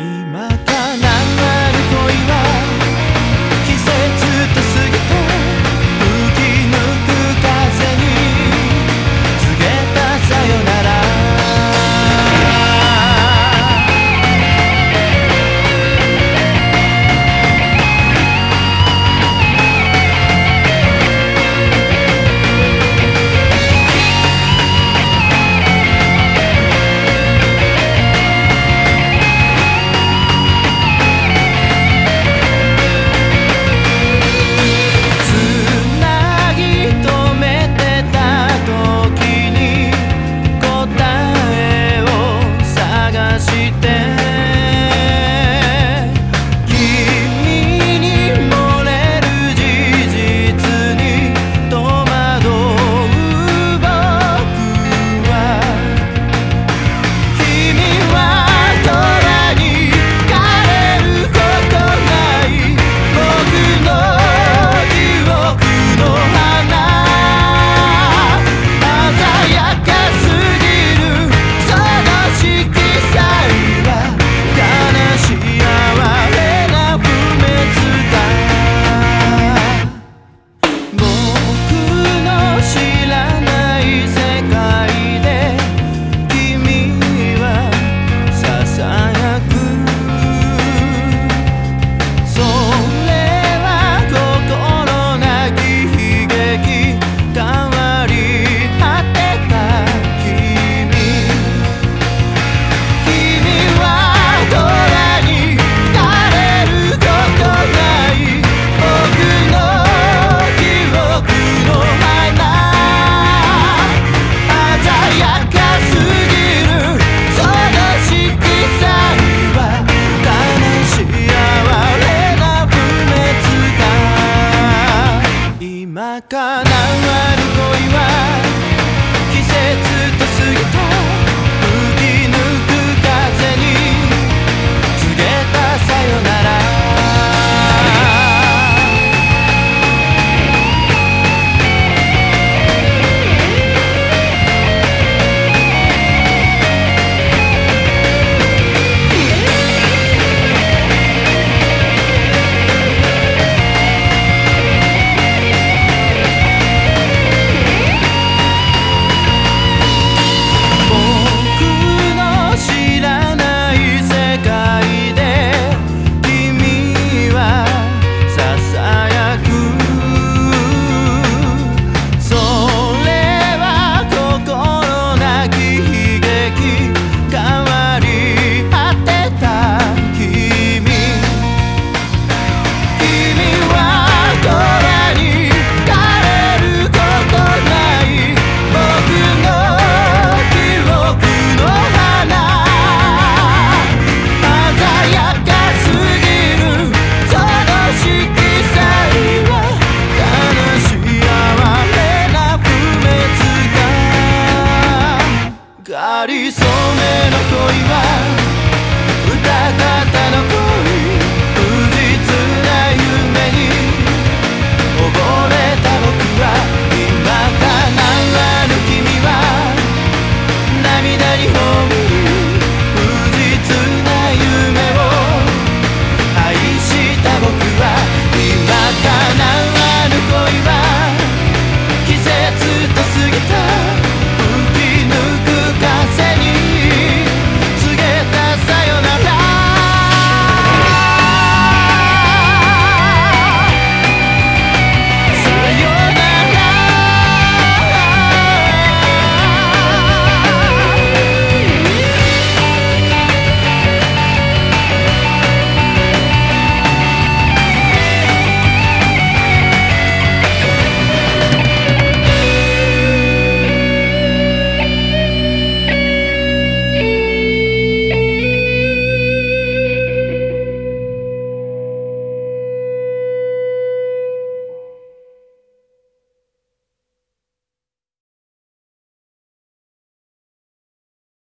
かなわる恋は God.